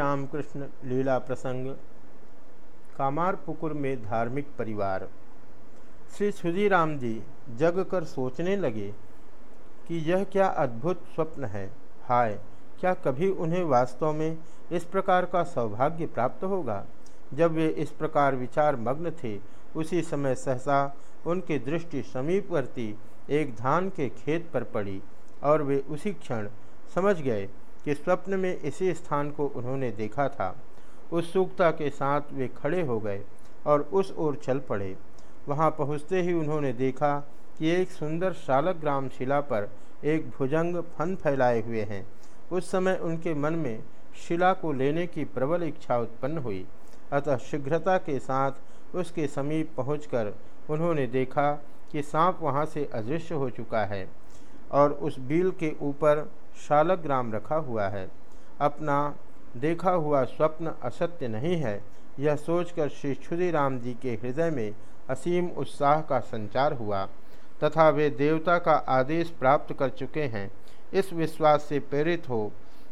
रामकृष्ण लीला प्रसंग, कामारपुकुर में धार्मिक परिवार। श्री सुधीराम जी जग कर सोचने लगे कि यह क्या अद्भुत स्वप्न है। हाय, क्या कभी उन्हें वास्तव में इस प्रकार का सौभाग्य प्राप्त होगा? जब वे इस प्रकार विचार मग्न थे, उसी समय सहसा उनकी दृष्टि समीपवर्ती एक धान के खेत पर पड़ी और वे उसी क्षण समझ गए कि स्वप्न में इसी स्थान को उन्होंने देखा था। उस उत्सुकता के साथ वे खड़े हो गए और उस ओर चल पड़े। वहाँ पहुँचते ही उन्होंने देखा कि एक सुंदर शालक ग्राम शिला पर एक भुजंग फन फैलाए हुए हैं। उस समय उनके मन में शिला को लेने की प्रबल इच्छा उत्पन्न हुई। अतः शीघ्रता के साथ उसके समीप पहुंचकर उन्होंने देखा कि सांप वहाँ से अदृश्य हो चुका है और उस बिल के ऊपर शालक ग्राम रखा हुआ है। अपना देखा हुआ स्वप्न असत्य नहीं है। यह सोचकर श्री क्षुदीराम जी के हृदय में असीम उत्साह का संचार हुआ तथा वे देवता का आदेश प्राप्त कर चुके हैं। इस विश्वास से प्रेरित हो,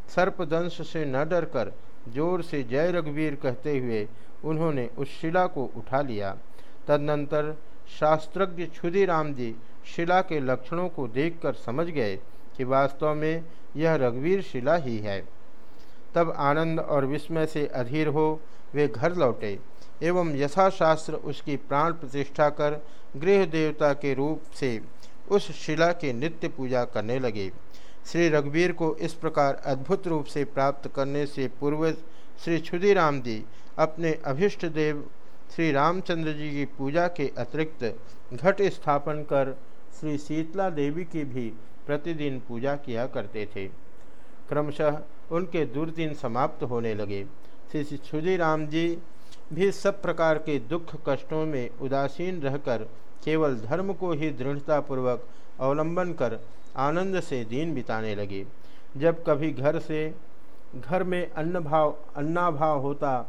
सर्पदंश से न डरकर, ज़ोर से जय रघुवीर कहते हुए उन्होंने उस शिला को उठा लिया। तदनंतर शास्त्रज्ञ क्षुदीराम जी शिला के लक्षणों को देखकर समझ गए। कि वास्तव में यह रघुवीर शिला ही है। तब आनंद और विस्मय से अधीर हो वे घर लौटे, एवं यथाशास्त्र उसकी प्राण प्रतिष्ठा कर गृह देवता के रूप से उस शिला की नित्य पूजा करने लगे। श्री रघुवीर को इस प्रकार अद्भुत रूप से प्राप्त करने से पूर्व श्री क्षुदीराम जी अपने अभिष्ट देव श्री रामचंद्र जी की पूजा के अतिरिक्त घट स्थापन कर श्री शीतला देवी की भी प्रतिदिन पूजा किया करते थे। क्रमशः उनके दुर्दिन समाप्त होने लगे। श्री क्षुदीराम जी भी सब प्रकार के दुख कष्टों में उदासीन रहकर केवल धर्म को ही दृढ़तापूर्वक अवलंबन कर आनंद से दिन बिताने लगे। जब कभी घर से, घर में अन्न भाव अन्नाभाव होता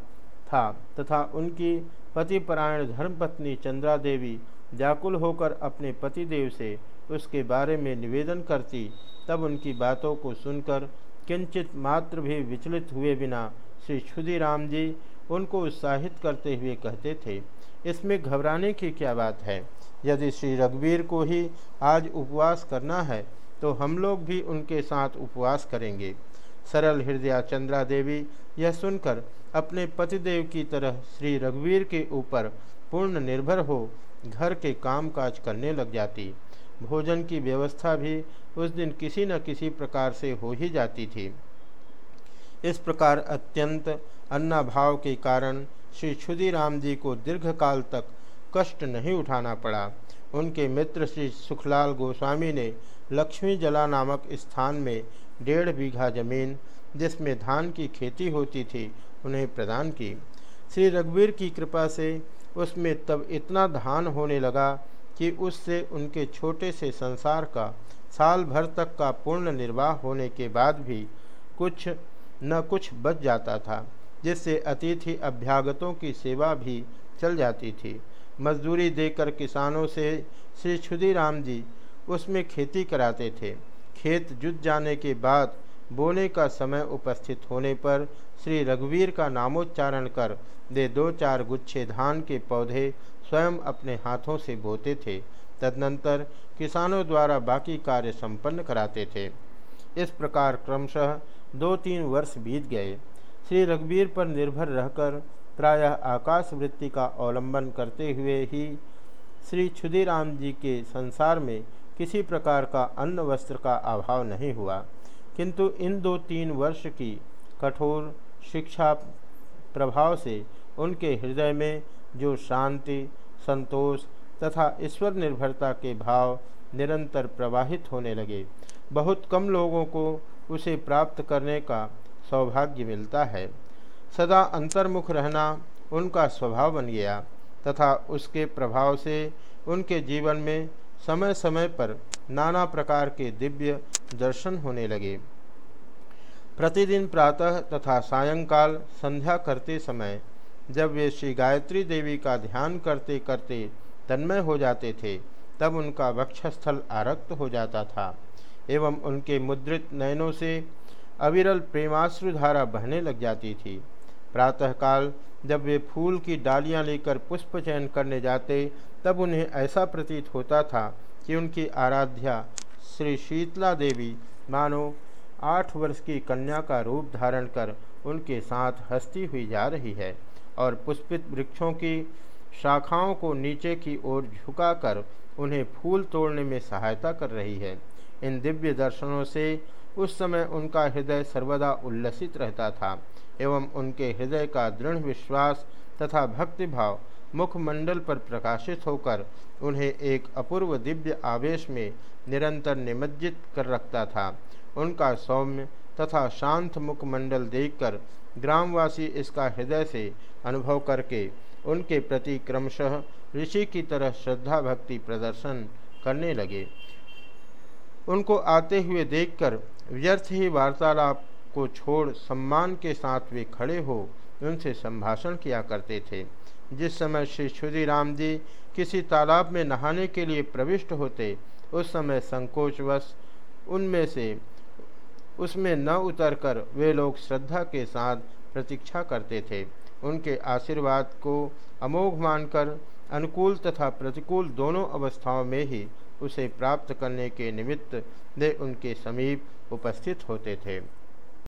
था तथा उनकी पतिपरायण धर्मपत्नी चंद्रा देवी व्याकुल होकर अपने पतिदेव से उसके बारे में निवेदन करती, तब उनकी बातों को सुनकर किंचित मात्र भी विचलित हुए बिना श्री क्षुदीराम जी उनको उत्साहित करते हुए कहते थे, इसमें घबराने की क्या बात है? यदि श्री रघुवीर को ही आज उपवास करना है तो हम लोग भी उनके साथ उपवास करेंगे। सरल हृदया चंद्रा देवी यह सुनकर अपने पतिदेव की तरह श्री रघुवीर के ऊपर पूर्ण निर्भर हो घर के काम काज करने लग जाती। भोजन की व्यवस्था भी उस दिन किसी न किसी प्रकार से हो ही जाती थी। इस प्रकार अत्यंत अन्नाभाव के कारण श्री क्षुदीराम जी को दीर्घकाल तक कष्ट नहीं उठाना पड़ा। उनके मित्र श्री सुखलाल गोस्वामी ने लक्ष्मी जला नामक स्थान में डेढ़ बीघा ज़मीन, जिसमें धान की खेती होती थी, उन्हें प्रदान की। श्री रघुवीर की कृपा से उसमें तब इतना धान होने लगा कि उससे उनके छोटे से संसार का साल भर तक का पूर्ण निर्वाह होने के बाद भी कुछ न कुछ बच जाता था, जिससे अतिथि अभ्यागतों की सेवा भी चल जाती थी। मजदूरी देकर किसानों से श्री क्षुदीराम जी उसमें खेती कराते थे। खेत जुट जाने के बाद बोने का समय उपस्थित होने पर श्री रघुवीर का नामोच्चारण कर दे दो चार गुच्छे धान के पौधे स्वयं अपने हाथों से बोते थे, तदनंतर किसानों द्वारा बाकी कार्य संपन्न कराते थे। इस प्रकार क्रमशः दो तीन वर्ष बीत गए। श्री रघुवीर पर निर्भर रहकर प्रायः आकाश वृत्ति का अवलंबन करते हुए ही श्री क्षुदीराम जी के संसार में किसी प्रकार का अन्न वस्त्र का अभाव नहीं हुआ। किंतु इन दो तीन वर्ष की कठोर शिक्षा प्रभाव से उनके हृदय में जो शांति, संतोष तथा ईश्वर निर्भरता के भाव निरंतर प्रवाहित होने लगे। बहुत कम लोगों को उसे प्राप्त करने का सौभाग्य मिलता है। सदा अंतर्मुख रहना उनका स्वभाव बन गया तथा उसके प्रभाव से उनके जीवन में समय समय पर नाना प्रकार के दिव्य दर्शन होने लगे। प्रतिदिन प्रातः तथा सायंकाल संध्या करते समय जब वे श्री गायत्री देवी का ध्यान करते करते तन्मय हो जाते थे, तब उनका वक्षस्थल आरक्त हो जाता था, एवं उनके मुद्रित नयनों से अविरल प्रेमाश्रुधारा बहने लग जाती थी। प्रातःकाल जब वे फूल की डालियाँ लेकर पुष्प चयन करने जाते, तब उन्हें ऐसा प्रतीत होता था कि उनकी आराध्या श्री शीतला देवी मानो आठ वर्ष की कन्या का रूप धारण कर उनके साथ हंसती हुई जा रही है। और पुष्पित वृक्षों की शाखाओं को नीचे की ओर झुकाकर उन्हें फूल तोड़ने में सहायता कर रही है। इन दिव्य दर्शनों से उस समय उनका हृदय सर्वदा उल्लसित रहता था एवं उनके हृदय का दृढ़ विश्वास तथा भक्तिभाव मुखमंडल पर प्रकाशित होकर उन्हें एक अपूर्व दिव्य आवेश में निरंतर निमज्जित कर रखता था। उनका सौम्य तथा शांत मुखमंडल देखकर ग्रामवासी इसका हृदय से अनुभव करके उनके प्रति क्रमशः ऋषि की तरह श्रद्धा भक्ति प्रदर्शन करने लगे। उनको आते हुए देखकर व्यर्थ ही वार्तालाप को छोड़ सम्मान के साथ वे खड़े हो उनसे संभाषण किया करते थे। जिस समय श्री क्षुदीराम जी किसी तालाब में नहाने के लिए प्रविष्ट होते, उस समय संकोचवश उनमें से उसमें न उतरकर वे लोग श्रद्धा के साथ प्रतीक्षा करते थे। उनके आशीर्वाद को अमोघ मानकर, अनुकूल तथा प्रतिकूल दोनों अवस्थाओं में ही उसे प्राप्त करने के निमित्त वे उनके समीप उपस्थित होते थे।